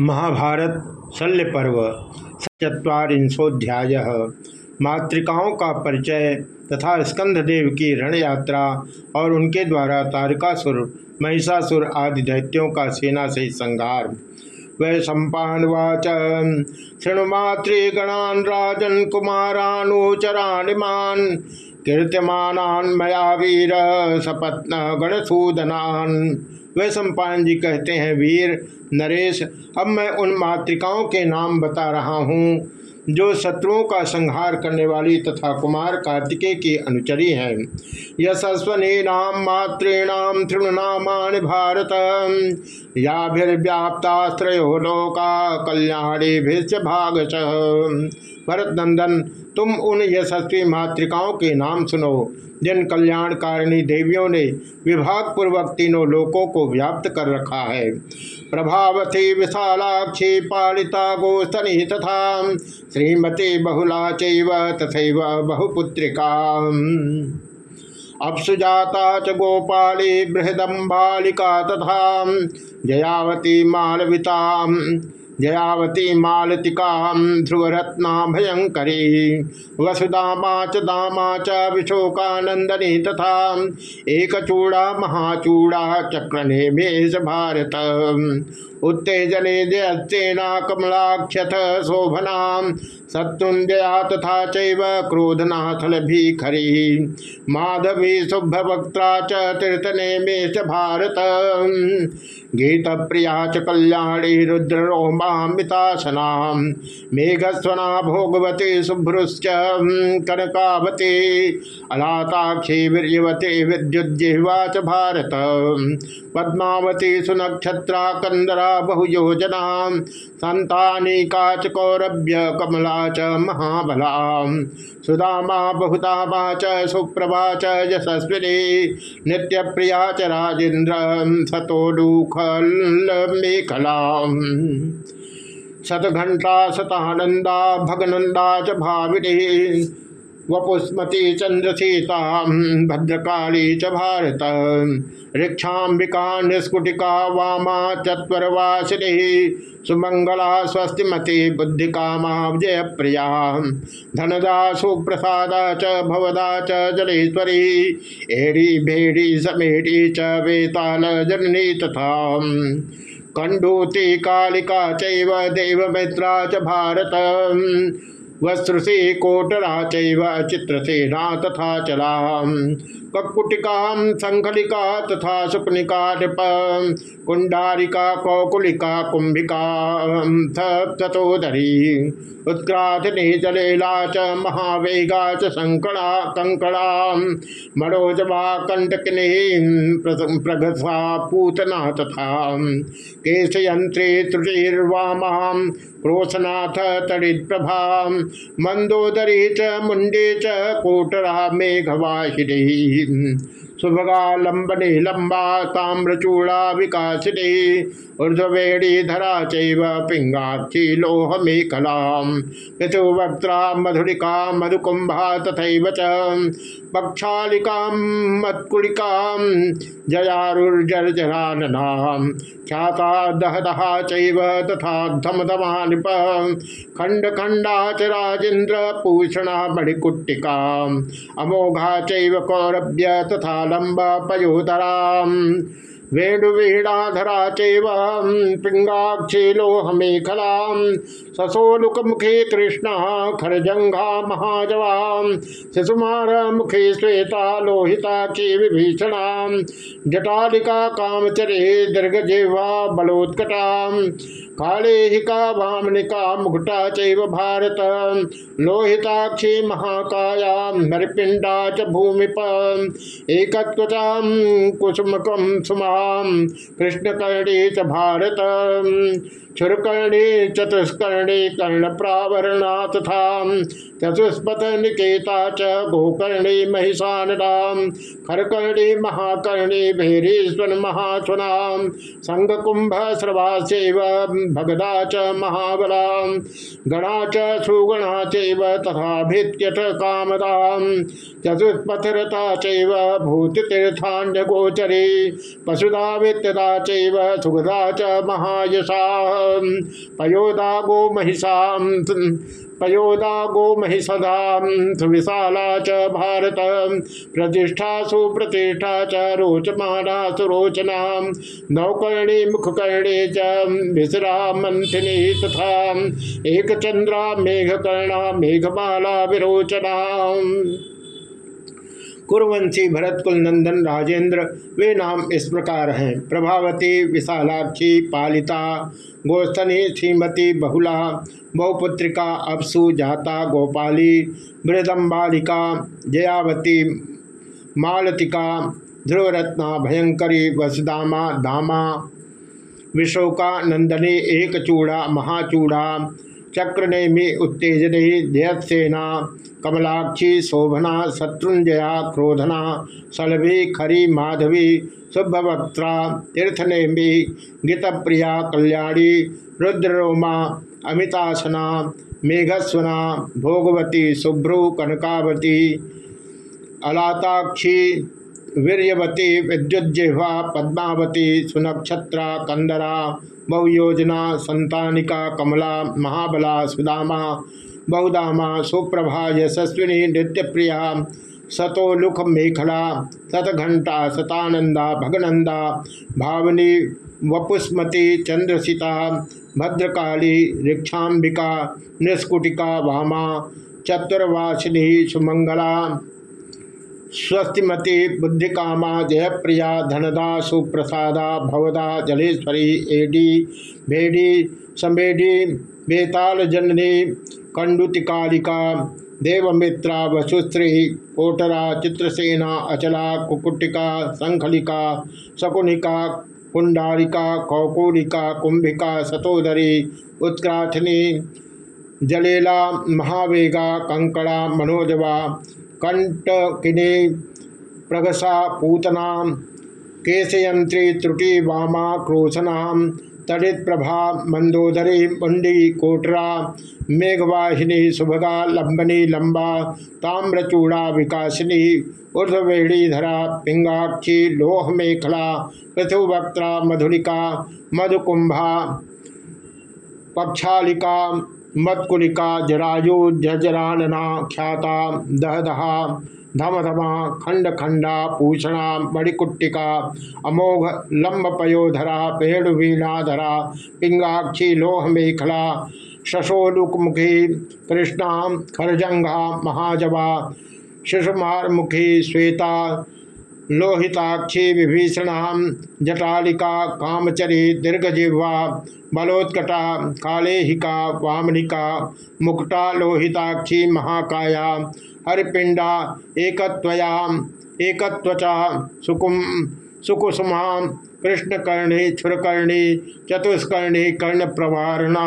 महाभारत, शल्य पर्व चुरीशोध्याय मातृकाओं का परिचय तथा स्कंददेव की रण यात्रा और उनके द्वारा तारकासुर, महिषासुर आदि दैत्यों का सेना से संहार। वै सम्पावाच शृणुमातृगणान राजन कुमारानुचराणिमान कीर्त्यमान मया वीर सपत्न गणसूदनान वह सम्पान जी कहते हैं, वीर नरेश, अब मैं उन मातृकाओं के नाम बता रहा हूँ, जो शत्रुओं का संहार करने वाली तथा कुमार कार्तिकेय की अनुचरी है। यशस्वनी नाम मातृणाम तृणनामानि भारत। याभिर्व्याप्तास्त्रो लोका कल्याणी भिष्ट भागश भरत नंदन, तुम उन यशस्वी मातृकाओं के नाम सुनो। जिन कल्याणकारिणी देवियों ने विभाग पूर्वक तीनों लोकों को व्याप्त कर रखा है। प्रभावती विशालाक्षी पालिता गोस्तनी तथा श्रीमती बहुला चैव तथैव बहुपुत्रिका। अपसुजाता च गोपाली बृहदम्बालिका तथा जयावती मालविता। जयावती मालतिका ध्रुवरत्ना भयंकरी वसुदामा च दामा च विशोकानंदनी तथा एक चूड़ा महाचूड़ा चक्रने मेष भारत। उत्तेजने जयसेना कमलाक्षत शोभना शत्रुंजया तथा चैव क्रोधनाथल भीखरी माधवी शुभवक्ता च तीर्थने मेष भारत। गीत प्रिया च कल्याणी रुद्ररोमामितासना मेघस्वना भोगवती शुभ्रुश्च कनकावती। अलाताक्षी वीर्यवती विद्युज्जिह्वा च भारत। पद्मावती सुनक्षत्रा कंदरा बहुयोजना संतानिका च कौरभ्य कमला च महाबला सुदामा, बहुदामा च, सुप्रभा च, यशस्विनी नित्य प्रिया च राजेन्द्र सतोडुखल शतघंटा शतानंदा भगनंदा च भाविनी वपुस्मती चंद्रसीता भद्रकाली च भारत। ऋक्षाबिका निस्कुटिका वामा, चत्वरवासिनी सुमंगला स्वस्तिमती बुद्धिकामा जय प्रिया धनदा, सुप्रसादा च, भवदा च, जलेश्वरी। एड़ी भेड़ी समेड़ी च वेताल जननी तथा। कंडूती कालिका चैव, देवमित्रा च, भारत। वस्त्रसे कोटरा चित्र से ना तथा चला ककुटिका, संखलिका तथा सुपनिका नृप कुंडारिका कौकुलिका कुंभिका तथोदरी उत्क्राथिनी जलेला च, महावेगा च संकड़ा कंकड़ा मनोजवा कंटकिनी प्रगसा पूतना तथा केशयंत्री त्रुटिर्वामा क्रोशनाथ तड़िप्रभा, मंदोदरी च, मुंडे च, कोटरा, मेघवाहिनी। सुभगा लंबने लंबा ताम्रचूड़ा विकासिनी ऊर्धवेणी धरा चैव पिंगाक्षी लोह ऋतु वक्ता मधुरिका मधुकुंभा तथा च पक्षालिका मत्कुलिका जयारुर्जर्जरानना ख्याता दहदहा चैव तथा खंड खंडा च राजेन्द्र पूषण मणिकुट्टिका अमोघा चैव कौरभ्य तथा लंब पयोधरा वेणुवीणाधरा चैव लोहमेखला ससोलुकमुखे कृष्ण खरजंघा महाजवा शिशुमार मुखे श्वेता लोहिताक्षी विभीषणा जटालिका कामचरे दीर्घजिह्वा बलोत्कटा कालेहिका वामनिका मुकुटा चैव भारत, लोहिताक्षी महाकाया नरपिंडा च भूमिप एकत्वता कुसुमकम सुमा कृष्णकर्णे च भारत। क्षुरकर्णे चतुष्कर्णे कर्ण प्रावरणा तथा चतुष्पथ निकेता च गोकर्णे महिषानदाम। खरकर्णे महाकर्णे भैरेश्वर महास्वना संगकुंभ स्रवासेव भगदा च महाबला गणा च सुगणा चैव तथा भित्यथ कामदा चतुष्पथरता चैव भूतितीर्थान्यगोचरे। पशु सुहृदा वित्यदा चैव सुगदा च महायशा। पयोदा गो महिषा पयोदा गो महिषदा सुविशाला च भारत। प्रतिष्ठा सुप्रतिष्ठा च रोचमाना सुरोचना नौकर्णी मुखकर्णी च विसरा मंथिनी तथा। एक चंद्रा मेघकर्णा मेघमाला विरोचना कुरवंशी भरतकुल नंदन राजेंद्र वे नाम इस प्रकार हैं। प्रभावती विशालाक्षी पालिता, गोस्तनी, श्रीमती, बहुला, बहुपुत्रिका, अपसु, जाता, गोपाली मृदम्बालिका जयावती, मालतिका, ध्रुवरत्ना, भयंकरी वसुदामा दामा, विशोका, नंदनी एक चूड़ा महाचूड़ा चक्रनेमी उत्तेजने जयसेना कमलाक्षी शोभना, शत्रुंजया क्रोधना सलभी खरी माधवी शुभवक्त्रा तीर्थनेमी, गीतप्रिया, कल्याणी, रुद्ररोमा, अमितासना, मेघस्वना, भोगवती शुभ्रु कनकावती, अलाताक्षी वीरवती विद्युज्जिह्वा पद्मावती सुनक्षत्रा कंदरा बहुयोजना संतानिका कमला महाबला सुदामा बहुदामा सुप्रभा यशस्विनी नृत्यप्रिया सतोलुख मेखला सतघंटा शतानंदा भगनंदा भावनी वपुस्मती चंद्रसिता भद्रकाली ऋक्षाम्बिका निष्कुटिका वामा चतुर्वासिनी सुमंगला स्वस्तिमती बुद्धिकामा जयप्रिया धनदा सुप्रसादा भवदा जलेश्वरी एडी भेड़ी संबेडी बेताल जननी कंडुतिकालिका देवमित्रा वसुश्री कोटरा चित्रसेना अचला कुकुटिका संखलिका शकुनिका कुंडारिका कौकुलिका कुंभिका सतोदरी उत्क्राथनी जलेला महावेगा कंकड़ा मनोजवा कंटकिनी प्रगसा पूतना केशयंत्री त्रुटि वामा क्रोशना तड़ित प्रभा मंदोदरी मुंडी कोटरा मेघवाहिनी सुभगा लंबनी लंबा ताम्रचूड़ा विकासिनी ऊर्धवेणी धरा पिंगाक्षी लोह मेखला पृथुवक्त्रा मधुलिका मधुकुंभा पक्षालिका मत्कुलिका जरायु जजरानना ख्याता, दहदहा, धमधमा खंड खंडा पूषणा, मणिकुट्टिका, अमोघ लंब पयोधरा पेड़ुवीणाधरा, पिंगाक्षी लोह मेखला शशोलुकमुखी, कृष्णा, खरजंगा महाजवा शिशुमारमुखी, श्वेता लोहिताक्षी विभीषणाम जटालिका, कामचरी, दीर्घजिह्वा, बलोत्कटा, कालेहिका, वामनिका मुकुटा लोहिताक्षी, महाकाया हरिपिंडा एकत्वयाम एकत्वचा, सुकुम, सुकुसुमा, कृष्णकर्णी छुरकर्णी चतुष्कर्णी कर्ण प्रवारणा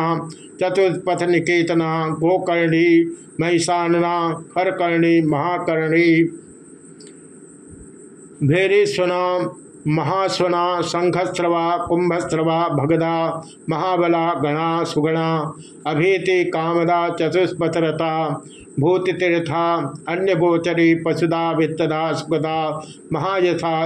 चतुष्पथ निकेतना गोकर्णी महिषानना हरकर्णी महाकर्णी भेरीस्वना महास्वना शंखस्रवा कुंभस्रवा भगदा, महाबला, गणा, सुगणा, अभीति, कामदा चतुष्पथरता भूतितीर्था अन्य गोचरी पशुदा, वित्तदा, सुगदा, महायथा,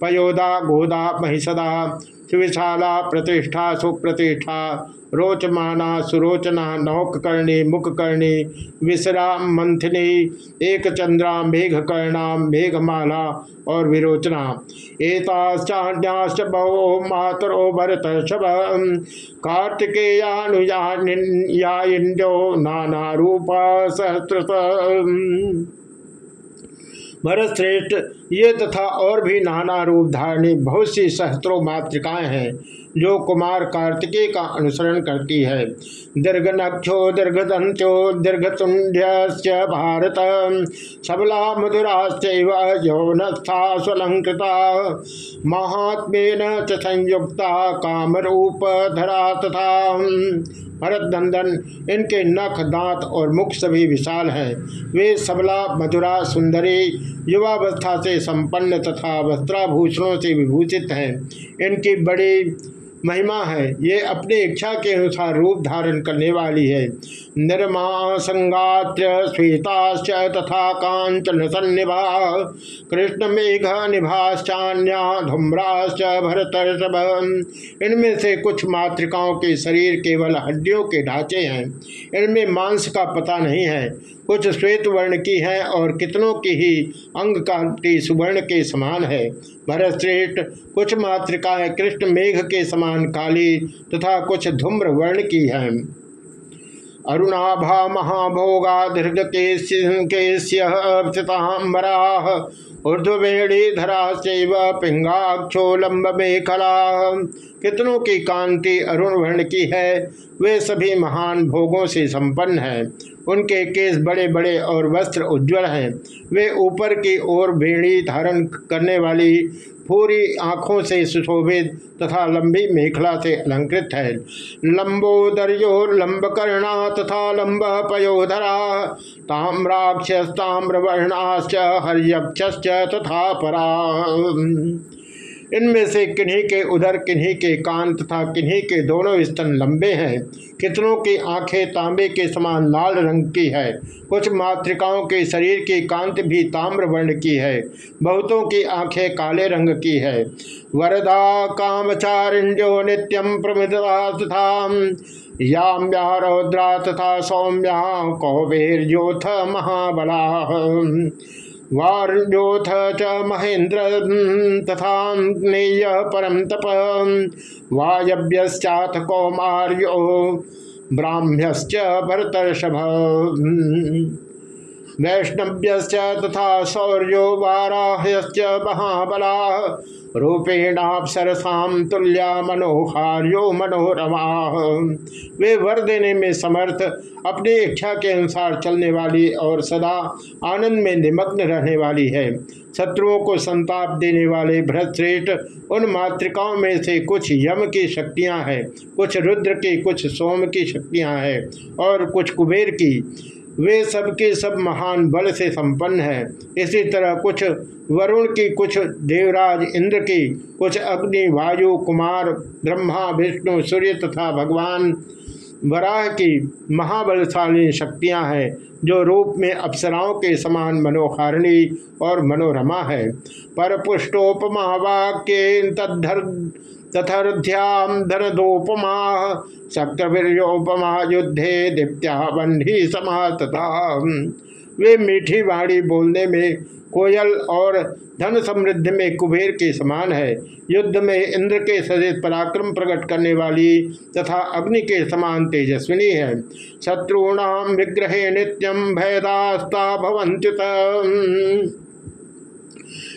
पयोदा, गोदा, महिषदा सुविशाला प्रतिष्ठा, सुप्रतिष्ठा, रोचमाना, सुरोचना, नौककर्णी, मुखकर्णी विश्राम मंथनी एक चंद्रा मेघकर्णा, मेघमाला और विरोचना। एताश्चान्याश्च बहो मातरो भरत शब कार्तिकेयानुयान्यो नाना रूपा सहस्र भरत श्रेष्ठ ये तथा और भी नाना रूप धारणी बहुत सी सहस्त्रों मातृकाएँ हैं, जो कुमार कार्तिकेय का अनुसरण करती है। दीर्घ नक्षो दीर्घ दंत्यो दीर्घ तुंड्य भारत। सबला मधुराश्च यौनस्था स्वलंकृता महात्मेन च संयुक्ता कामरूप धरा तथा। भरत नंदन इनके नख, दांत और मुख सभी विशाल हैं। वे सबला मधुरा सुंदरी, युवावस्था से संपन्न तथा वस्त्राभूषणों से विभूषित हैं। इनकी बड़ी महिमा है। ये अपनी इच्छा के अनुसार रूप धारण करने वाली है। निर्मा संगात्र श्वेताश्च तथा कांचन सन्निभा कृष्ण मेघ निभाश्चान्या धूम्राश्च भरत इनमें से कुछ मातृकाओं के शरीर केवल हड्डियों के ढांचे हैं। इनमें मांस का पता नहीं है। कुछ श्वेत वर्ण की है और कितनों की ही अंग कांति सुवर्ण के समान है। भरत श्रेष्ठ कुछ मातृकाएँ कृष्ण मेघ के समान काली तथा कुछ धूम्र वर्ण की है। अरुणाभा महाभोगा दीर्घ केश्यतांबरा ऊर्ध्वेणी धरा शैव पिंगाक्षो लंब मेखला कितनों की कांति अरुण वर्ण की है, वे सभी महान भोगों से संपन्न हैं। उनके केस बड़े बड़े और वस्त्र उज्जवल हैं। वे ऊपर की ओर भेड़ी धारण करने वाली पूरी आँखों से सुशोभित तथा लंबी मेखला से अलंकृत है। लंबोदर्यो लंब कर्णा तथा लंब पयोधरा ताम्राक्ष ताम्रवर्णाश्च हरियक्ष तथा परा इनमें से किन्हीं के उधर, किन्हीं के कान तथा किन्हीं के दोनों स्तन लंबे हैं। कितनों की आँखें तांबे के समान लाल रंग की है। कुछ मातृकाओं के शरीर की कांत भी ताम्र वर्ण की है। बहुतों की आँखें काले रंग की है। वरदा कामचारिण्यो नित्यम प्रमिदा तथा याम्या रौद्रा तथा सौम्या कौबेर ज्योथ महाबला। वार्योथ च महेन्द्र तथा परम तप। वायव्यश्चाथ कौमार्यो, ब्राह्म्यश्च भरतर्षभ। वैष्णव्यश्च तथा शौर्यो वाराह्यश्च महाबला। रूपेणापसरसाम तुल्या मनोहार्यो मनोरमा। वे वर देने में समर्थ, अपनी इच्छा के अनुसार चलने वाली और सदा आनंद में निमग्न रहने वाली है। शत्रुओं को संताप देने वाले भरतश्रेष्ठ उन मातृकाओं में से कुछ यम की शक्तियाँ हैं, कुछ रुद्र की, कुछ सोम की शक्तियाँ हैं, और कुछ कुबेर की। वे सबके सब महान बल से संपन्न है। इसी तरह कुछ वरुण की कुछ देवराज इंद्र की, कुछ अग्नि, वायु, कुमार, ब्रह्मा, विष्णु, सूर्य तथा भगवान वराह की महाबलशाली शक्तियाँ हैं, जो रूप में अप्सराओं के समान मनोहारिणी और मनोरमा है। पर पुष्टोपमा वाक्य तद्धर तथर्ध्याम धनदोपमा शक्रवीर्योपमा युद्धे दीप्त्या बंधी समातता। वे मीठी वाणी बोलने में कोयल और धन समृद्धि में कुबेर के समान है। युद्ध में इंद्र के सदित पराक्रम प्रकट करने वाली तथा अग्नि के समान तेजस्विनी है। शत्रुणाम विग्रहे नित्यम भयदास्ता भवंत्युत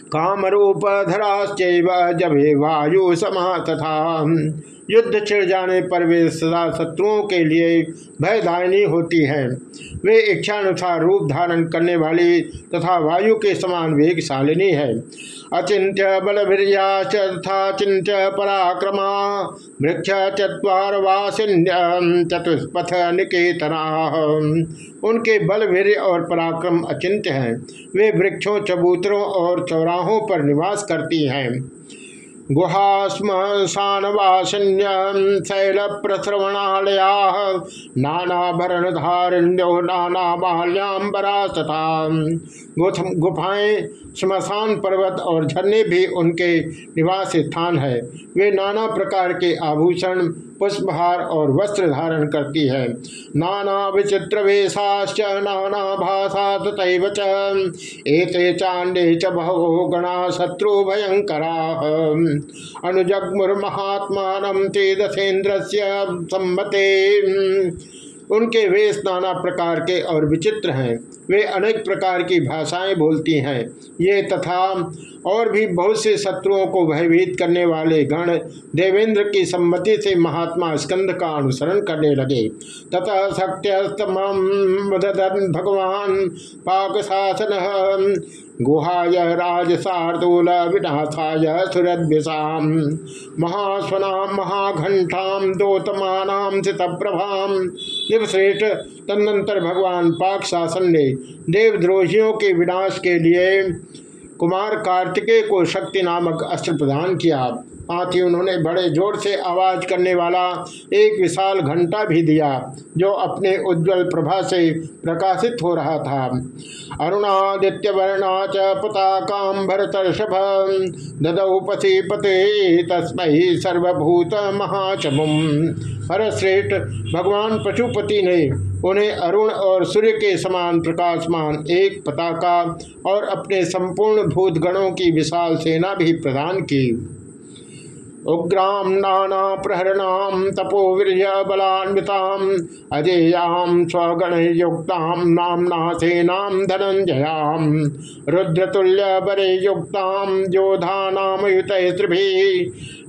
कामरूप धराश्चैव जभे वायु समा तथा। युद्ध छिड़ जाने पर वे सदा शत्रुओं के लिए भयदायनी होती हैं। वे इच्छानुसार रूप धारण करने वाली तथा वायु के समान वेगशालिनी है। अचिंत्य बलभिर्या तथा चिंत्य पराक्रमा वृक्ष चतवारवासिन्य चतुष्पथ निकेतना। उनके बल वीर और पराक्रम अचिंत्य हैं। वे वृक्षों, चबूतरों और चौराहों पर निवास करती हैं। गुहास्म गुहाश्मशानवासिन्यम शैल प्रश्रवणालया नानाभरण धारिण्यो नाना माल्याम्बरा तथा गुफाएँ श्मशान पर्वत और झरने भी उनके निवास स्थान है। वे नाना प्रकार के आभूषण, पुष्पहार और वस्त्र धारण करती है। नाना विचित्र वेशाश्च, नाना भाषा तथैव एते चांडे च बहवो गणा शत्रु भयंकरा। अनुजग्मुर्महात्मा तेजसेन्द्र से सम्मते। उनके वेश नाना प्रकार के और विचित्र हैं। वे अनेक प्रकार की भाषाएँ बोलती हैं। ये तथा और भी बहुत से शत्रुओं को भयभीत करने वाले गण देवेंद्र की सम्मति से महात्मा स्कंद का अनुसरण करने लगे। तथा सत्यस्तम भगवान पाक शासन गुहाय राजसार्दूल विनाशाय सुरद्विषाम। महास्वना महाघंटाम दोतमानाम प्रभाम देवश्रेष्ठ तदनंतर भगवान पाक शासन ने देवद्रोहियों के विनाश के लिए कुमार कार्तिकेय को शक्ति नामक अस्त्र प्रदान किया। साथ ही उन्होंने बड़े ज़ोर से आवाज़ करने वाला एक विशाल घंटा भी दिया, जो अपने उज्जवल प्रभा से प्रकाशित हो रहा था। अरुणादित्य वर्णा च पताकाम भरतर्षभ ददौ पति पते तस्मय सर्वभूत महाचमुम हरश्रेष्ठ भगवान पशुपति ने उन्हें अरुण और सूर्य के समान प्रकाशमान एक पताका और अपने संपूर्ण भूतगणों की विशाल सेना भी प्रदान की। उग्राम नाना प्रहरणाम तपोवीर्य बलान्विताम अजेयाम स्वगण युक्ताम नामना सेनाम धनंजयाम रुद्रतुल्य बरे युक्ताम योधा नाम युत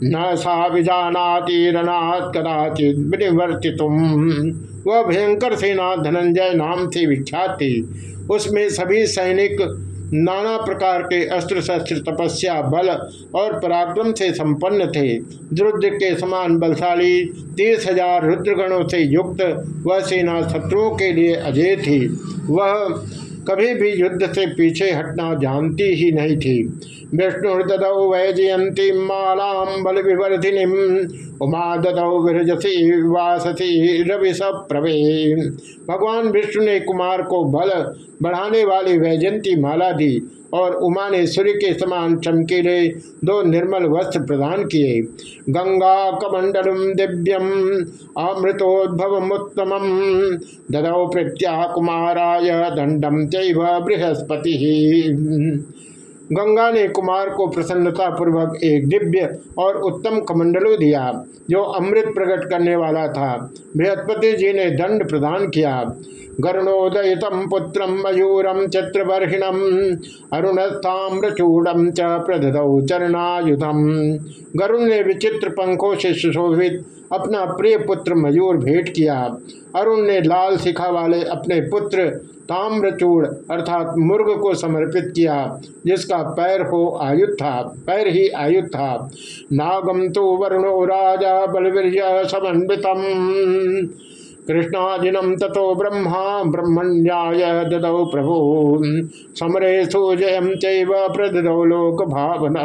न सा विजानाति रणात् कदाचित विनिवर्तितुम। वह भयंकर सेना धनंजय नाम से विख्यात थी। उसमें सभी सैनिक नाना प्रकार के अस्त्र शस्त्र तपस्या, बल और पराक्रम से संपन्न थे। रुद्र के समान बलशाली तीस हज़ार रुद्रगणों से युक्त वह सेना शत्रुओं के लिए अजय थी। वह कभी भी युद्ध से पीछे हटना जानती ही नहीं थी। विष्णु ददौ वैजयंती मालाम बल विवर्धिनी उमा ददौ विरजसी, वाससी, रवि प्रवे भगवान विष्णु ने कुमार को बल बढ़ाने वाली वैजयंती माला दी। और उमा ने सूर्य के समान चमकीले दो निर्मल वस्त्र प्रदान किए। गंगा कमंडल दिव्यम अमृतोद्भव उत्तम ददौ प्रत्या कुमाराय दंडम चैव बृहस्पति। गंगा ने कुमार को प्रसन्नता पूर्वक एक दिव्य और उत्तम कमंडलो दिया, जो अमृत प्रकट करने वाला था। बृहस्पति जी ने दंड प्रदान किया। गरुणोदयतम पुत्र मयूरम चत्रवर्षिणम अरुणस्थाम्रचूड़म च प्रदौ चरणायुधम। गरुण ने विचित्र पंखों से सुशोभित अपना प्रिय पुत्र मयूर भेंट किया। अरुण ने लाल शिखा वाले अपने पुत्र ताम्रचूड़ अर्थात मुर्ग को समर्पित किया, जिसका पैर हो आयुध था पैर ही आयुध था नागम तो वरुणो राजा बलवीर समन्वितम। कृष्णाजिनम तथो ब्रह्मा ब्रह्मण्याय ददौ प्रभु। समरे सुजयम चैव प्रदौ लोक भावन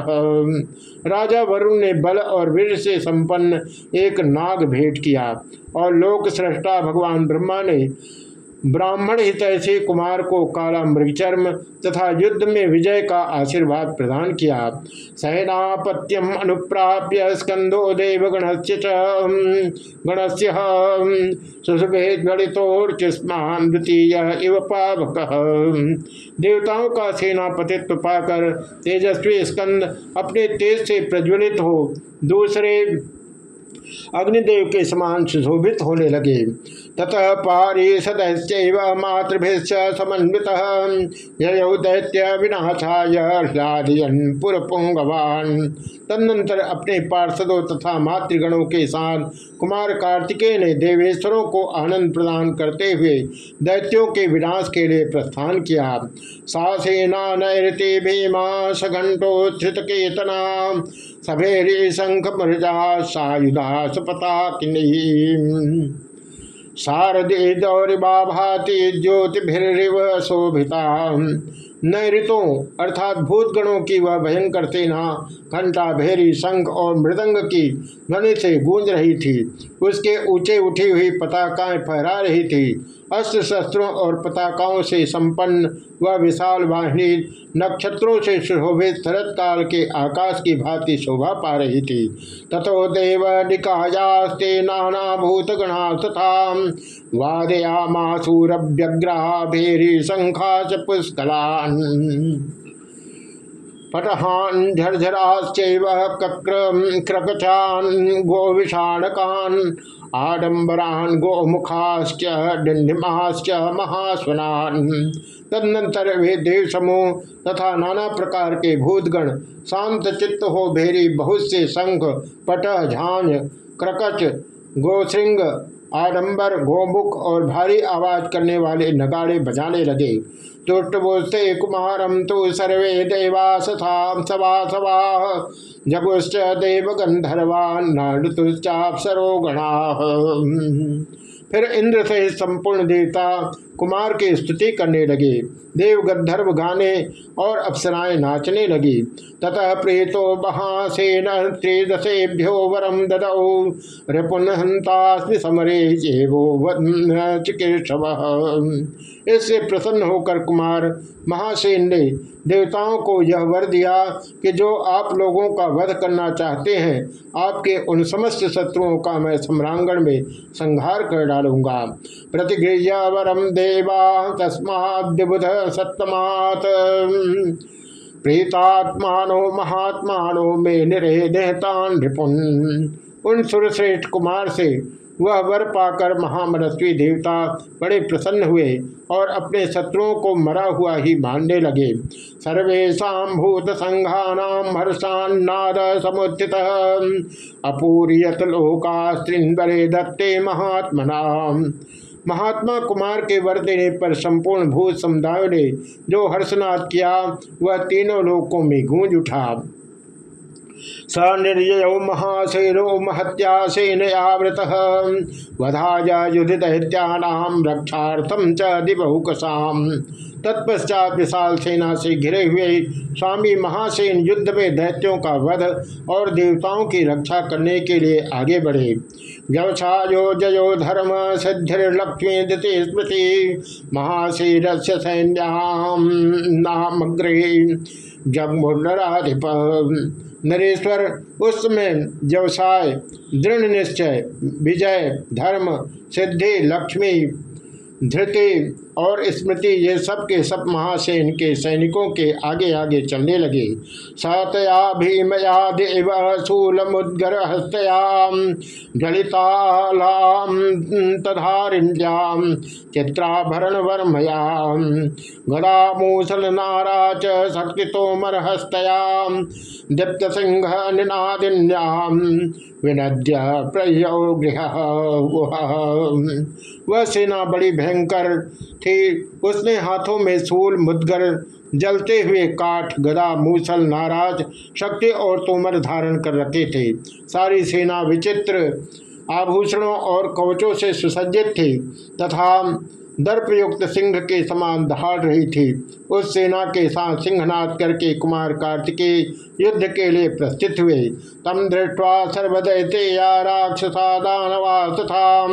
राजा वरुण ने बल और वीर से संपन्न एक नाग भेंट किया और लोक सृष्टा भगवान ब्रह्मा ने ब्राह्मण हित से कुमार को काला मृगचर्म तथा युद्ध में विजय का आशीर्वाद प्रदान किया। सेनापत्यम अनुप्राप्य स्कंदो देव गणस्य गणस्य गणितोर्चिस्मान द्वितीय इव पावक। देवताओं का सेनापतित्व पाकर तेजस्वी स्कंद अपने तेज से प्रज्वलित हो। दूसरे अग्निदेव के समान सुशोभित होने लगे। ततः पारिषद मातृभिश्च समन्वित। ययौ दैत्य विनाशाय तदनंतर अपने पार्षदों तथा मातृगणों के साथ कुमार कार्तिकेय ने देवेश्वरों को आनंद प्रदान करते हुए दैत्यों के विनाश के लिए प्रस्थान किया। सासेना नैरति भीमा सघंटोत्थित केतना सभेरी शंख मृजा सायुधा सुपता शारदे दौरिबा भाति ज्योतिभिव शोभिता। नैऋतों अर्थात भूतगणों की वह भयंकर सेना घंटा भेरी शंख और मृदंग की ध्वनि से गूंज रही थी। उसके ऊँचे उठी हुई पताकाएँ फहरा रही थी। अस्त्र शस्त्रों और पताकाओं से संपन्न वह विशाल वाहिनी नक्षत्रों से सुशोभित शरत काल के आकाश की भांति शोभा पा रही थी। तथो देव निकायास्ते नाना भूत गणा तथा वादयामासूरभ्यग्रहा भेरी शंखा च पुष्कलान पटहान झरझराश्चैव कक्र क्रकचान गोविषाणकान आडंबरान गोमुखाश्च डिंडिमाश्च महास्वनान। तदनंतर वे देव समूह तथा नाना प्रकार के भूतगण, शांत चित्त हो भेरी बहुत से संघ पट झांझ, क्रकच, गोश्रृंग आडंबर गोमुख और भारी आवाज़ करने वाले नगाड़े बजाने लगे। तुष्टबुस्ते कुमारम तो सर्वे देवा सवा जगुश्च देव सरो गणा। फिर इंद्र से संपूर्ण देवता कुमार की स्तुति करने लगे। देव गंधर्व गाने और अप्सराएँ नाचने लगी। ततः प्रेतो महासेन त्रिदशेभ्यो वरम ददौ। रिपुन हंतास्मि समरे चिकित्सव इससे प्रसन्न होकर कुमार महासेन ने देवताओं को यह वर दिया कि जो आप लोगों का वध करना चाहते हैं, आपके उन समस्त शत्रुओं का मैं सम्रांगण में संहार कर डालूँगा। प्रतिगृह वरम देवा तस्माद्युबुध प्रीतात्मानो, महात्मानो, में निरे देहतान रिपुन। उन सुरश्रेष्ठ कुमार से वह वर पाकर महामनस्वी देवता बड़े प्रसन्न हुए और अपने शत्रुओं को मरा हुआ ही मानने लगे। सर्वेशा भूत संघानाम हर्षान्नाद समुत्थित अपूरियत लोका दत्ते महात्मना महात्मा कुमार के वर देने पर संपूर्ण भूत समुदाय ने जो हर्षनाथ किया, वह तीनों लोकों में गूंज उठा। स निर्जय महासेनो महत्यासेनयावृत वधाया युधि दैत्यानाम रक्षार्थम च दिबहुकसाम तत्पश्चात विशाल सेना से घिरे हुए स्वामी महासेन युद्ध में दैत्यों का वध और देवताओं की रक्षा करने के लिए आगे बढ़े। व्यवसायो जयो धर्म सिद्धिर्लक्ष्मी दिति स्मृति महाशीर से सैन्याम जगमुराधिप नरेश्वर उस समय व्यवसाय, दृढ़ निश्चय, विजय, धर्म, सिद्धि, लक्ष्मी, धृति और स्मृति ये सब के सब महासेन के सैनिकों के आगे आगे चलने लगे। सतया भीमया देव शूल मुद्गर हस्तयाम, जलितालाम तधारिण्याम, चित्राभरण वर्मयाम गदा मूसल नाराच शक्ति तोमर हस्तयाम, दीप्त सिंह निनादिन्याम विनद्य प्रयो गृह वह सेना बड़ी भयंकर थी। उसने हाथों में सूल मुदगर जलते हुए काठ, गदा, मूसल, नाराज़ शक्ति और तोमर धारण कर रखे थे। सारी सेना विचित्र आभूषणों और कवचों से सुसज्जित थी तथा दर्पयुक्त सिंह के समान दहाड़ रही थी। उस सेना के साथ सिंहनाथ करके कुमार कार्तिकेय युद्ध के लिए प्रस्थित हुए। तम दृष्टवा सर्वदैते या राक्षसा दानवा तथा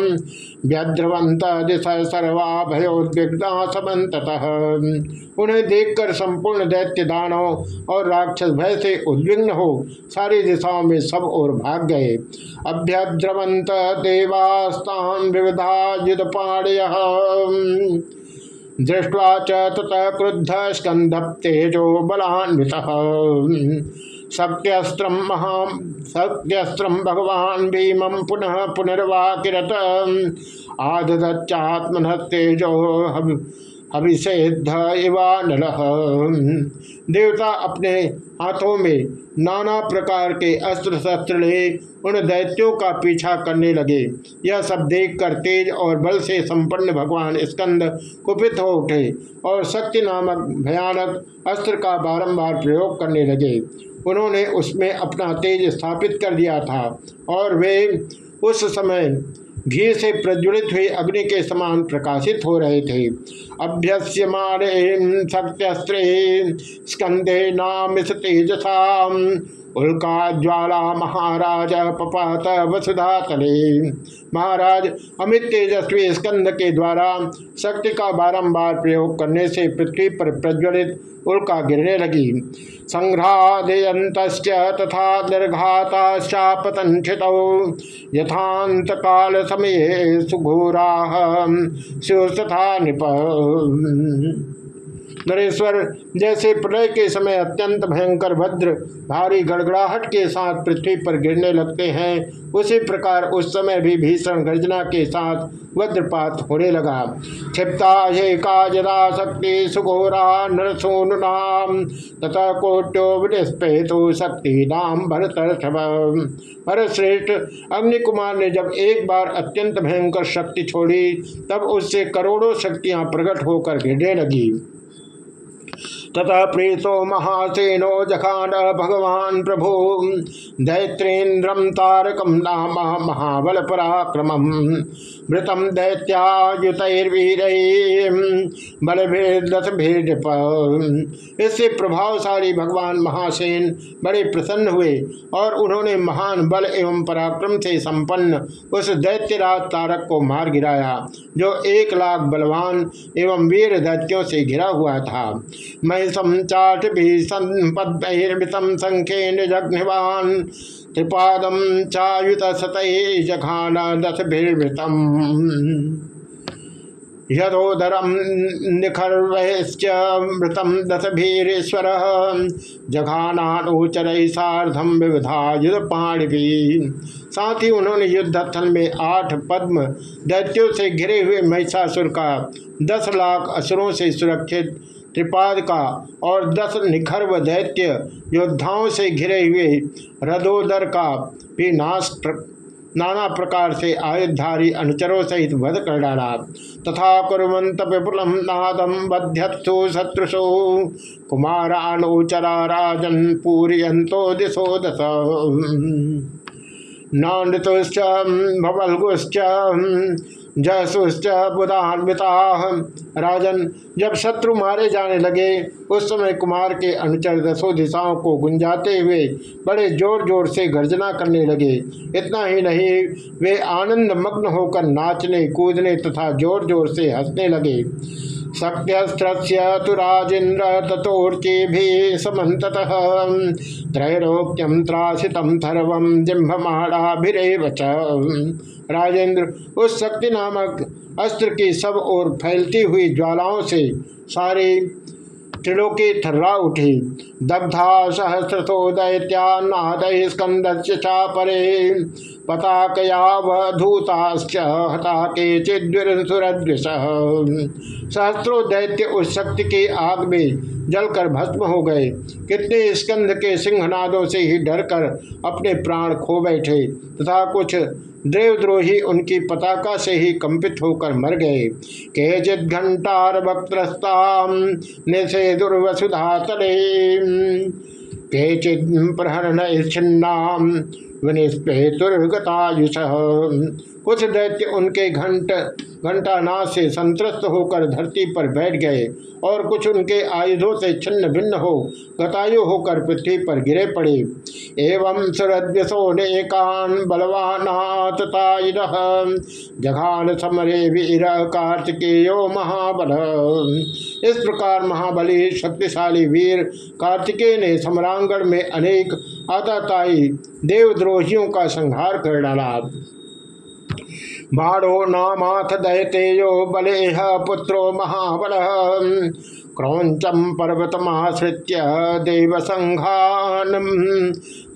व्यद्रवंत दिशा सर्वा भयोद्विग्ना उन्हें देखकर संपूर्ण दैत्य दानव और राक्षस भय से उद्विग्न हो सारी दिशाओं में सब और भाग गए। अभ्यद्रवंत देवास्तान विविधा युद्ध पाड़य दृष्टवा च ततः क्रुद्ध स्कंध तेजो बलान्वित। सत्यस्त्रम महा सत्यस्त्रम भगवान भीम पुनः पुनर्वाकिरत। आददच्चात्मन तेजो अभिषेध इवानल देवता अपने हाथों में नाना प्रकार के अस्त्र शस्त्र ले उन दैत्यों का पीछा करने लगे। यह सब देखकर तेज और बल से संपन्न भगवान स्कंद कुपित हो उठे और शक्ति नामक भयानक अस्त्र का बारंबार प्रयोग करने लगे। उन्होंने उसमें अपना तेज स्थापित कर दिया था और वे उस समय घी से प्रज्वलित हुई अग्नि के समान प्रकाशित हो रहे थे। अभ्यस्य मारे शक्त स्कंदे नाम तेजसा उल्का ज्वाला महाराज पपात वसुधा तले महाराज, अमित तेजस्वी स्कंद के द्वारा शक्ति का बारंबार प्रयोग करने से पृथ्वी पर प्रज्वलित उल्का गिरने लगी। संघ्रादयंत तथा निर्घातापतंठित यथांत काल समय सुघोरा शिव तथा निप नरेश्वर, जैसे प्रलय के समय अत्यंत भयंकर भद्र, भारी गड़गड़ाहट के साथ पृथ्वी पर गिरने लगते हैं, उसी प्रकार उस समय भी भीषण गर्जना के साथ वज्रपात होने लगा। क्षिप्ता जदा शक्ति सुघोरा नरसोनुनाम तथा कोट्यो विस्पेतु शक्ति नाम भरत अग्नि कुमार ने जब एक बार अत्यंत भयंकर शक्ति छोड़ी, तब उससे करोड़ों शक्तियाँ प्रकट होकर गिरने लगी। ततः प्रीतो महासेनो जखान भगवान प्रभु। दैत्रेन्द्रम तारकम नाम महाबल पराक्रम मृतम दैत्यायुतर्वीर बल इससे प्रभावशाली भगवान महासेन बड़े प्रसन्न हुए और उन्होंने महान बल एवं पराक्रम से संपन्न उस दैत्यराज तारक को मार गिराया, जो एक लाख बलवान एवं वीर दैत्यों से घिरा हुआ था। महिषम चाट भी संपद्भिर्मितम संख्ये निजग्निवान त्रिपादम चायुत सतये जघाना दस भीर्भृतम यदोदरम निखर्वश्च मृतम दशभीरेश्वर। जघानानुचर साधम विविधा युद्ध पाणी साथ ही उन्होंने युद्धस्थल में आठ पद्म दैत्यों से घिरे हुए महिषासुर का दस लाख असुरों से सुरक्षित त्रिपाद का और दस निखर्व दैत्य योद्धाओं से घिरे हुए रदोदर का भी नाश नाना प्रकार से आयुधारी अनुचरों सहित वध कर डाला। तथा कुरंत विपुलम नादम बध्यत्सु शत्रुषो कुमारानोचरा राजन पूरियंतो दिशो दस नृतुश्च भवलगुश्च जयसुश्च बुधान्विता। राजन जब शत्रु मारे जाने लगे, उस समय कुमार के अनुचर दसों दिशाओं को गुंजाते हुए बड़े ज़ोर ज़ोर से गर्जना करने लगे। इतना ही नहीं, वे आनंद मग्न होकर नाचने, कूदने तथा ज़ोर ज़ोर से हंसने लगे। शक्त्यस्त्र तो राजेन्द्र भी समत त्रैरोक्यम त्रासितम थर्व जिम्भमाणाभिरेव राजेंद्र उस शक्ति नामक अस्त्र की सब ओर फैलती हुई ज्वालाओं से सारे त्रिलोकी थर्रा उठी। दग्धा सहस्रथो दैत्यान्नादय स्कंद परे पताकयावधूताश्च हता के चिदृश सहस्त्रों दैत्य उस शक्ति की आग में जलकर भस्म हो गए। कितने स्कंध के सिंहनादों से ही डरकर अपने प्राण खो बैठे, तथा कुछ देवद्रोही उनकी पताका से ही कंपित होकर मर गए। केचित घंटार वक्त्रस्ता निषे दुर्वसुधा तले। केचित प्रहरण छिन्नाम विनिष्पेतुर्गतायुष कुछ दैत्य उनके घंट घंटानाथ से संतरस्त होकर धरती पर बैठ गए और कुछ उनके आयुधों से छिन्न भिन्न हो, गतायु होकर पृथ्वी पर गिरे पड़े। एवं सुरद्यसो नेकान बलवानाथ जघान समरे वीर कार्तिकेयो महाबल। इस प्रकार महाबली, शक्तिशाली वीर कार्तिकेय ने सम्रांगण में अनेक आताताई देवद्रोहियों का संहार कर डाला। बाणो नामाथ दयतेयो बलेह पुत्रो महाबल। क्रौचम पर्वतमाश्रित्य देव संघान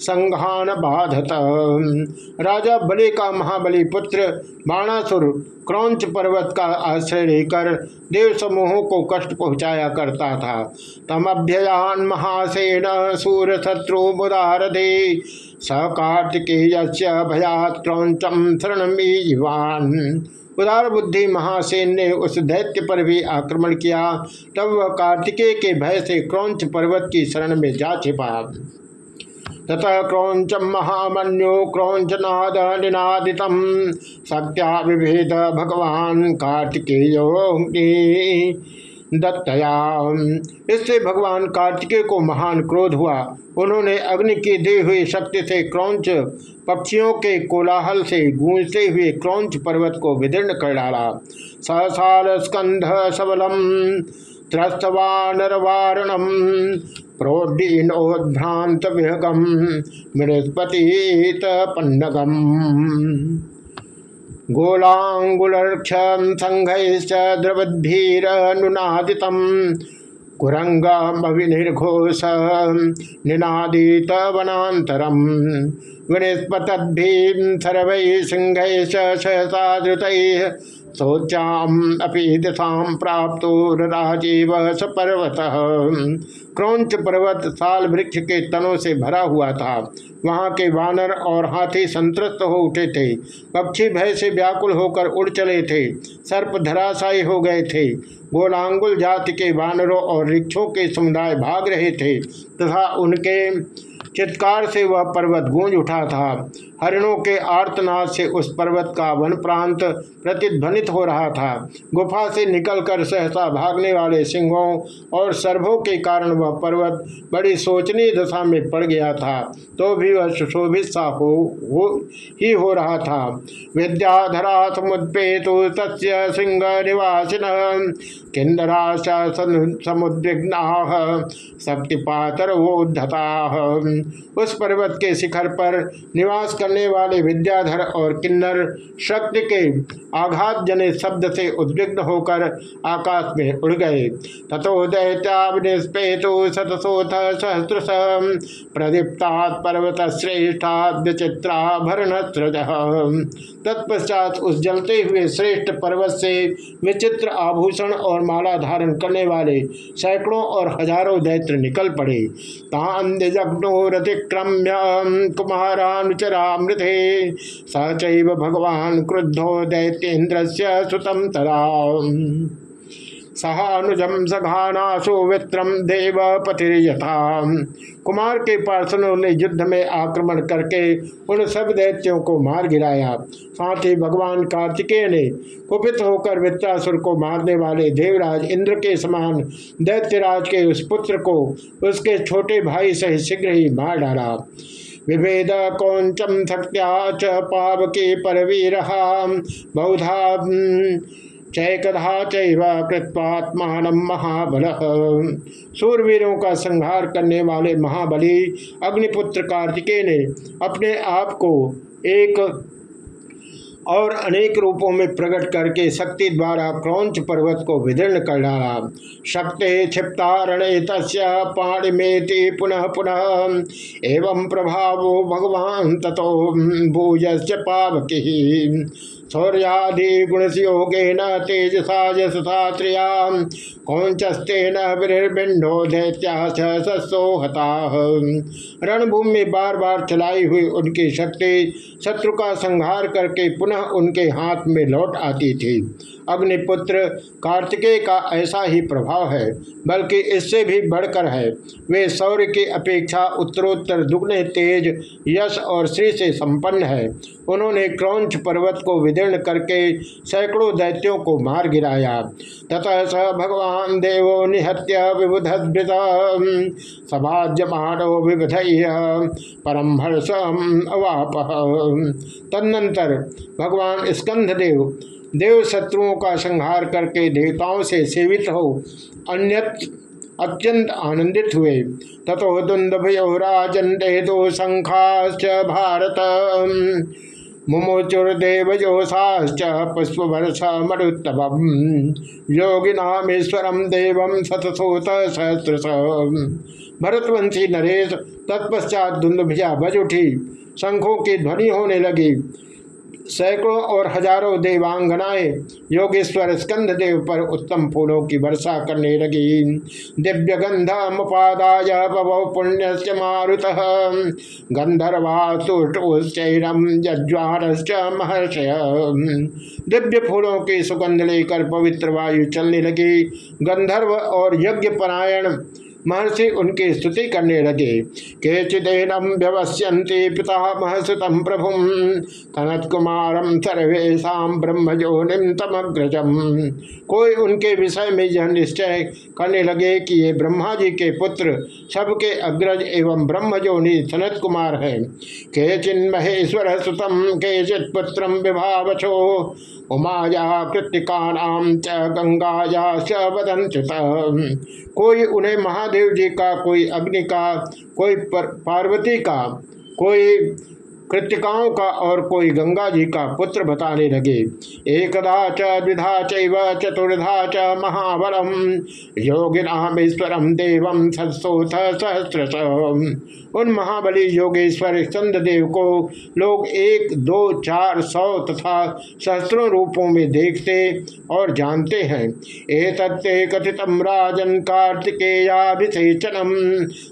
संघान बाधत राजा बलि का महाबली पुत्र बाणासुर क्रौच पर्वत का आश्रय लेकर देव समूहों को कष्ट पहुँचाया करता था। तम अभ्ययान महासेन सूर शत्रु मुदारधे। स कार्तिकेय भयात क्रौचम शरण उदार बुद्धि महासेन ने उस दैत्य पर भी आक्रमण किया। तब वह कार्तिकेय के भय से क्रौंच पर्वत की शरण में जा छिपा। ततः क्रौच महामन्यो क्रौचनाद निनादित सत्या विभेद भगवान कार्तिकेय दत्तया इससे भगवान कार्तिकेय को महान क्रोध हुआ। उन्होंने अग्नि की दी हुई शक्ति से क्रौच, पक्षियों के कोलाहल से गूंजते हुए क्रौच पर्वत को विदीर्ण कर डाला। सहसार स्कंध सबलम त्रस्तवानरवारणम प्रोडीनोद्भ्रांत विहगम बृहस्पति पन्नगम। गोलांगुलक्ष संघ द्रवद्भीरनुनादित कुरंगमिर्घोष निनादित वनातरम विनिष्पतद्भीम सर्व सिंह सहसा धृत शौचाम अपि प्राप्त राजीव स पर्वत। क्रौंच पर्वत साल वृक्ष के तनों से भरा हुआ था। वहाँ के वानर और हाथी संतृप्त हो उठे थे। पक्षी भय से व्याकुल होकर उड़ चले थे। सर्प धराशायी हो गए थे। गोलांगुल जाति के वानरों और वृक्षों के समुदाय भाग रहे थे तथा उनके चित्कार से वह पर्वत गूंज उठा था। हरिणों के आर्तनाद से उस पर्वत का वन प्रांत प्रतिध्वनित हो रहा था। गुफा से निकलकर सहसा भागने वाले सिंहों और सर्भों के कारण वह पर्वत बड़ी सोचनीय दशा में पड़ गया था तो भी वह सुशोभित सा हो, हो ही हो रहा था। विद्याधरा समुद्पेतु तस्य सिंह निवासिन किन्नरा समुद्विग्ना शक्तिपातर वोद्धता उस पर्वत के शिखर पर निवास करने वाले विद्याधर और किन्नर शक्ति के आघात जने शब्द से उद्विग्न होकर आकाश में उड़ गए। तत्पश्चात उस जलते हुए श्रेष्ठ पर्वत से विचित्र आभूषण और माला धारण करने वाले सैकड़ों और हज़ारों दैत्र निकल पड़े। तांद्यजग्नोरतिक्रम्य कुमारानुचरा मृते स चैव भगवान क्रुद्धो दैत्येन्द्र से सुतम तरा सहानुजम सघानाशो वित्रम देव पतिर्यथा कुमार के पार्षणों ने युद्ध में आक्रमण करके उन सब दैत्यों को मार गिराया। साथ ही भगवान कार्तिकेय ने कुपित होकर वित्रासुर को मारने वाले देवराज इंद्र के समान दैत्यराज के उस पुत्र को उसके छोटे भाई से शीघ्र ही मार डाला। विभेद कौंचम शक्त्या च पावके परवीर। बहुधा चैकधा चैव कृत्वात्मान महाबल। सूरवीरों का संहार करने वाले महाबली अग्निपुत्र कार्तिकेय ने अपने आप को एक और अनेक रूपों में प्रकट करके शक्ति द्वारा क्रौंच पर्वत को विदीर्ण कर डाला। शक्ति क्षिप्तारणे पाणिमेति पुनः पुनः। एवं प्रभावो भगवान तथो भूजस्य पावकी। शौर्यादि गुणसयोगेन तेजसा यशसा त्रिया कौंचस्तेन विर्बिंडो दैत्यास हता रणभूमि में बार बार चलाई हुई उनकी शक्ति, शत्रु का संहार करके पुनः उनके हाथ में लौट आती थी। अग्निपुत्र कार्तिकेय का ऐसा ही प्रभाव है, बल्कि इससे भी बढ़कर है। वे सौर्य की अपेक्षा उत्तरोत्तर दुगने तेज, यश और श्री से संपन्न है। उन्होंने क्रौंच पर्वत को विदीर्ण करके सैकड़ों दैत्यों को मार गिराया। ततः स भगवान देवो निहत्य विबुध सभाज्यमानो विबुध परम हर्ष अवाप। तदनंतर भगवान स्कंध देव शत्रुओं का संहार करके देवताओं से सेवित हो अन्यत अत्यंत आनंदित हुए। तथो दुंदभयो राजन दो शंखाश्च भारत मुमुचुर्देवजोषाश्च पुष्पवर्ष मरुत्तम योगिनामेश्वरम देव सतसोत सहस्र भरतवंशी नरेश तत्पश्चात धुंदभिया बज उठी शंखों की ध्वनि होने लगी। सैकड़ों और हज़ारों देवांगनाएँ योगेश्वर स्कंद देव पर उत्तम फूलों की वर्षा करने लगी। दिव्य गंधमुपादाय बभौ पुण्य मारुत। गंधर्वास्तुष्टैरम यज्वारश्च महर्षय। दिव्य फूलों की सुगंध लेकर पवित्र वायु चलने लगी। गंधर्व और यज्ञ परायण महर्षि उनकी स्तुति करने लगे। केचिदेनम व्यवस्यंति पिता महसुतम प्रभु। कनत कुमारम सर्वेशा ब्रह्मजोनिम तमग्रजम। कोई उनके विषय में यह निश्चय करने लगे कि ये ब्रह्मा जी के पुत्र सबके अग्रज एवं ब्रह्मजोनि सनत कुमार है। केचिन महेश्वर सुतम केचित पुत्र विभावचो। उमाया कृतिका नाम च गंगाया च वदंत कोई उन्हें महादेव जी का कोई अग्नि का कोई पार्वती का कोई कृतिकाओं का और कोई गंगा जी का पुत्र बताने लगे। एकदा च द्विधा चैव चतुर्धा च महाबलम योगिनामेश्वरम देवम सत्सोथ सहस्र उन महाबली योगेश्वर चंद्रदेव को लोग एक, दो, चार, सौ तथा सहस्रों रूपों में देखते और जानते हैं। ए तत्ते कथित राजन कार्तिकेयाभिषेचनम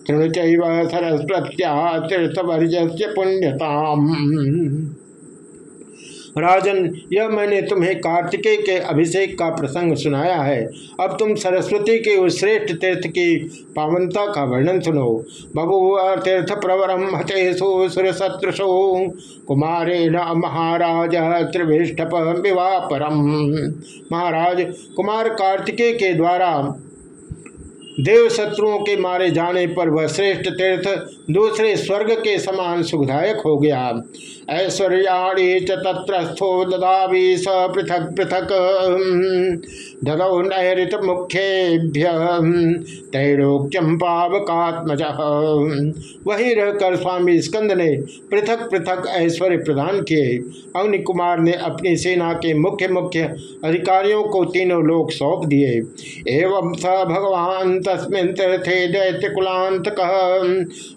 तृणचैव सरस्वत्या तीर्थवर्य पुण्यता राजन, यह मैंने तुम्हें कार्तिकेय के अभिषेक का प्रसंग सुनाया है। अब तुम सरस्वती के उस श्रेष्ठ तीर्थ की पावनता का वर्णन सुनो। बभुव तीर्थ प्रवरम हतेशो सुरशत्रुषो कुमारे न महाराज, त्रिविष्टप विवाह परम महाराज, कुमार कार्तिकेय के द्वारा देव शत्रुओं के मारे जाने पर वह श्रेष्ठ तीर्थ, दूसरे स्वर्ग के समान सुखदायक हो गया। ऐश्वर्याणी च तत्रस्थो स पृथक पृथक। ददौ नैत मुख्येभ्य। तैरोक्यम पावकात्मज। वही रहकर स्वामी स्कंद ने पृथक पृथक ऐश्वर्य प्रदान किए। अग्नि कुमार ने अपनी सेना के मुख्य मुख्य अधिकारियों को तीनों लोग सौंप दिए। एवं स भगवान तस्मिन तीर्थे दैत्य कुलांत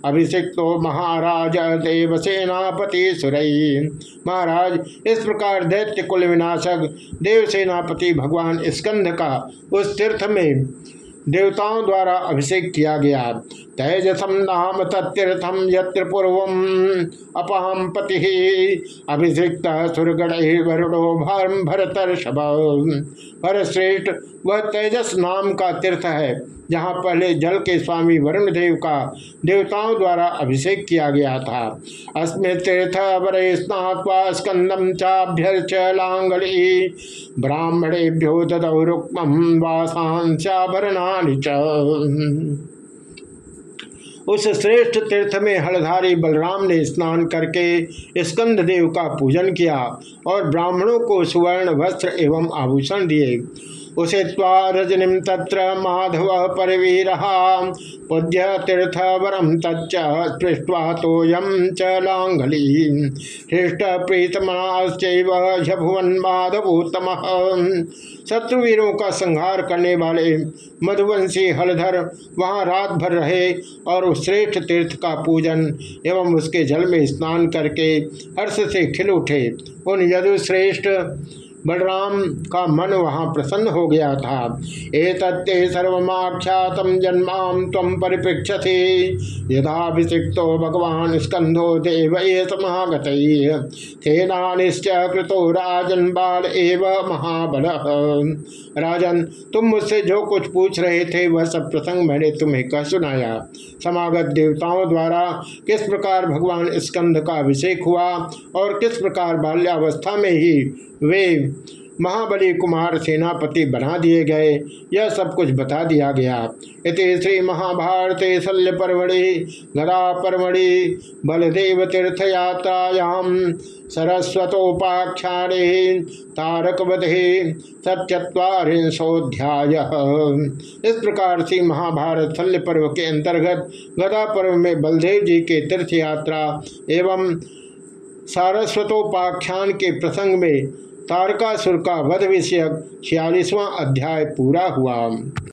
अभिषिक्तो महाराज देवसेनापति सुर महाराज, इस प्रकार दैत्य कुल विनाशक देव सेनापति भगवान स्कंध का उस तीर्थ में देवताओं द्वारा अभिषेक किया गया। तेजसम नाम तत्थम यत्र पूर्व अपहम पति। अभिषिक्त सुरगण वरुणो भरश्रेष्ठ वह तेजस नाम का तीर्थ है, जहाँ पहले जल के स्वामी वरुण देव का देवताओं द्वारा अभिषेक किया गया था। अस्मे तीर्थ वरे स्नात्वा स्कंदम चाभ्यर्च लांगली ब्राह्मणेभ्यो ददौ रुक्म वासांस्याभरणा उस श्रेष्ठ तीर्थ में हलधारी बलराम ने स्नान करके स्कंद देव का पूजन किया और ब्राह्मणों को सुवर्ण वस्त्र एवं आभूषण दिए। उसे रजनी तत्र माधव परवीर। पूज्य तीर्थ वरम तृष्टवा तोयम च लांगली हृष्ट प्रीतमनाश्चुवन माधवोत्तम। शत्रुवीरों का संहार करने वाले मधुवंशी हलधर वहाँ रात भर रहे और उस श्रेष्ठ तीर्थ का पूजन एवं उसके जल में स्नान करके हर्ष से खिल उठे। उन यदुश्रेष्ठ बलराम का मन वहाँ प्रसन्न हो गया था। ए तत्ते सर्वख्यात जन्मा तम परिपृक्षसे यथाभिषिक्तो भगवान स्कंधो देव समागत सेनानिश्च कृतो राजन बाल एव महाबल। राजन, तुम मुझसे जो कुछ पूछ रहे थे, वह सब प्रसंग मैंने तुम्हें कह सुनाया। समागत देवताओं द्वारा किस प्रकार भगवान स्कंध का अभिषेक हुआ और किस प्रकार बाल्यावस्था में ही वे महाबली कुमार सेनापति बना दिए गए। यह सब कुछ बता दिया गया। इति श्री महाभारत शल्य परमढ़ि गदा परमढ़ि बलदेव तीर्थ यात्रायाम सरस्वतोपाख्या तारक बधे सत्चत्वारिशोध्याय इस प्रकार से महाभारत शल्य पर्व के अंतर्गत गदा पर्व में बलदेव जी के तीर्थ यात्रा एवं सारस्वतोपाख्यान के प्रसंग में तारकासुर का वध विषयक छियालीसवां अध्याय पूरा हुआ।